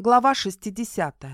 Глава 60.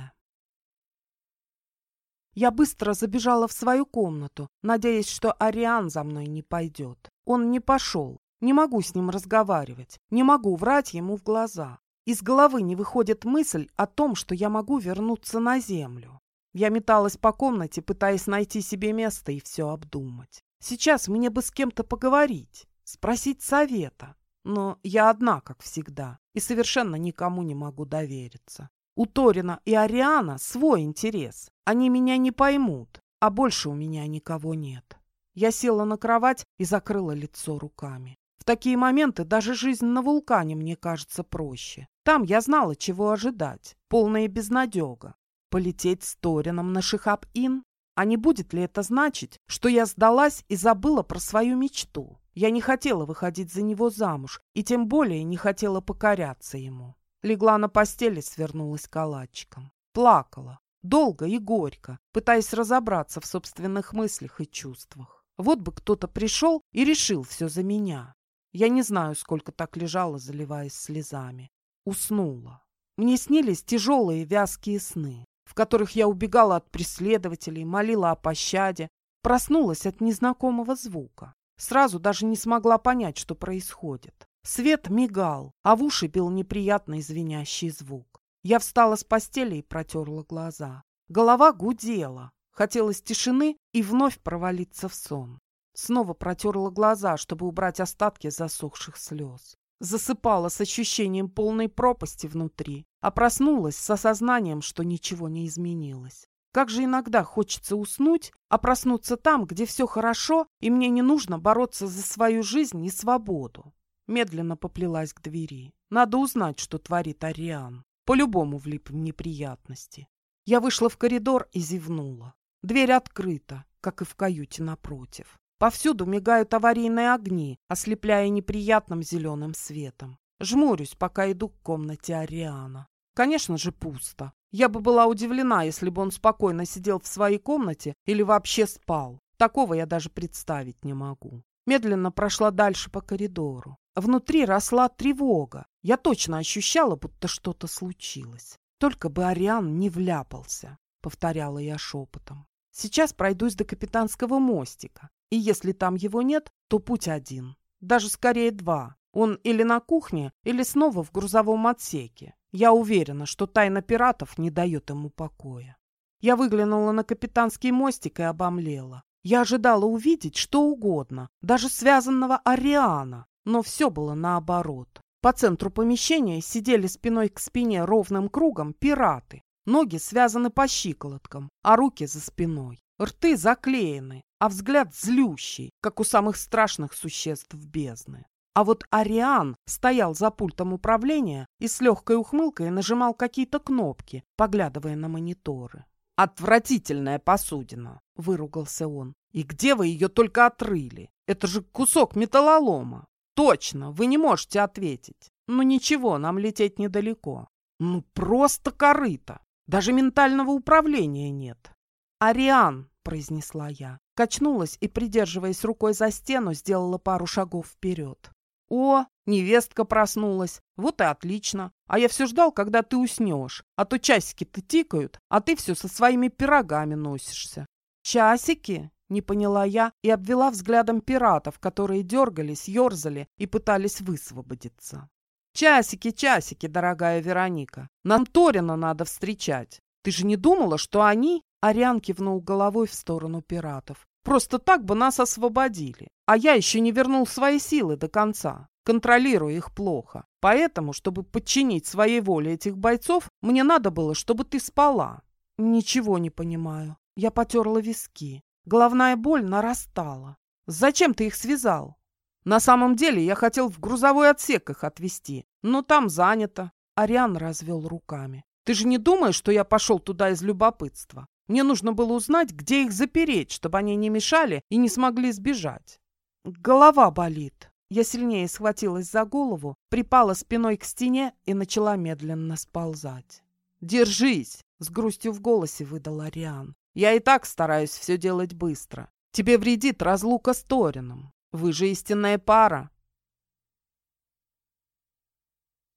Я быстро забежала в свою комнату, надеясь, что Ариан за мной не пойдет. Он не пошел. Не могу с ним разговаривать. Не могу врать ему в глаза. Из головы не выходит мысль о том, что я могу вернуться на землю. Я металась по комнате, пытаясь найти себе место и все обдумать. Сейчас мне бы с кем-то поговорить, спросить совета. Но я одна, как всегда, и совершенно никому не могу довериться. У Торина и Ариана свой интерес. Они меня не поймут, а больше у меня никого нет. Я села на кровать и закрыла лицо руками. В такие моменты даже жизнь на вулкане мне кажется проще. Там я знала, чего ожидать. Полная безнадега. Полететь с Торином на Шихаб-Ин? А не будет ли это значить, что я сдалась и забыла про свою мечту? Я не хотела выходить за него замуж, и тем более не хотела покоряться ему. Легла на постели, свернулась калачиком. Плакала. Долго и горько, пытаясь разобраться в собственных мыслях и чувствах. Вот бы кто-то пришел и решил все за меня. Я не знаю, сколько так лежала, заливаясь слезами. Уснула. Мне снились тяжелые вязкие сны, в которых я убегала от преследователей, молила о пощаде, проснулась от незнакомого звука. Сразу даже не смогла понять, что происходит. Свет мигал, а в уши бил неприятный звенящий звук. Я встала с постели и протерла глаза. Голова гудела. Хотелось тишины и вновь провалиться в сон. Снова протерла глаза, чтобы убрать остатки засохших слез. Засыпала с ощущением полной пропасти внутри, а проснулась с осознанием, что ничего не изменилось. Как же иногда хочется уснуть, а проснуться там, где все хорошо, и мне не нужно бороться за свою жизнь и свободу. Медленно поплелась к двери. Надо узнать, что творит Ариан. По-любому влип в неприятности. Я вышла в коридор и зевнула. Дверь открыта, как и в каюте напротив. Повсюду мигают аварийные огни, ослепляя неприятным зеленым светом. Жмурюсь, пока иду к комнате Ариана. Конечно же, пусто. Я бы была удивлена, если бы он спокойно сидел в своей комнате или вообще спал. Такого я даже представить не могу. Медленно прошла дальше по коридору. Внутри росла тревога. Я точно ощущала, будто что-то случилось. Только бы Ариан не вляпался, повторяла я шепотом. Сейчас пройдусь до капитанского мостика. И если там его нет, то путь один. Даже скорее два. Он или на кухне, или снова в грузовом отсеке. Я уверена, что тайна пиратов не дает ему покоя. Я выглянула на капитанский мостик и обомлела. Я ожидала увидеть что угодно, даже связанного Ариана, но все было наоборот. По центру помещения сидели спиной к спине ровным кругом пираты. Ноги связаны по щиколоткам, а руки за спиной. Рты заклеены, а взгляд злющий, как у самых страшных существ бездны. А вот Ариан стоял за пультом управления и с легкой ухмылкой нажимал какие-то кнопки, поглядывая на мониторы. «Отвратительная посудина!» — выругался он. «И где вы ее только отрыли? Это же кусок металлолома!» «Точно, вы не можете ответить. Ну ничего, нам лететь недалеко. Ну просто корыто. Даже ментального управления нет». «Ариан!» — произнесла я. Качнулась и, придерживаясь рукой за стену, сделала пару шагов вперед. «О, невестка проснулась. Вот и отлично. А я все ждал, когда ты уснешь. А то часики-то тикают, а ты все со своими пирогами носишься». «Часики?» — не поняла я и обвела взглядом пиратов, которые дергались, ерзали и пытались высвободиться. «Часики, часики, дорогая Вероника. Нам Торина надо встречать. Ты же не думала, что они...» Ариан кивнул головой в сторону пиратов. Просто так бы нас освободили. А я еще не вернул свои силы до конца. Контролирую их плохо. Поэтому, чтобы подчинить своей воле этих бойцов, мне надо было, чтобы ты спала. Ничего не понимаю. Я потерла виски. Головная боль нарастала. Зачем ты их связал? На самом деле я хотел в грузовой отсек их отвезти, но там занято. Ариан развел руками. Ты же не думаешь, что я пошел туда из любопытства? Мне нужно было узнать, где их запереть, чтобы они не мешали и не смогли сбежать. Голова болит. Я сильнее схватилась за голову, припала спиной к стене и начала медленно сползать. «Держись!» — с грустью в голосе выдал Ариан. «Я и так стараюсь все делать быстро. Тебе вредит разлука с Торином. Вы же истинная пара.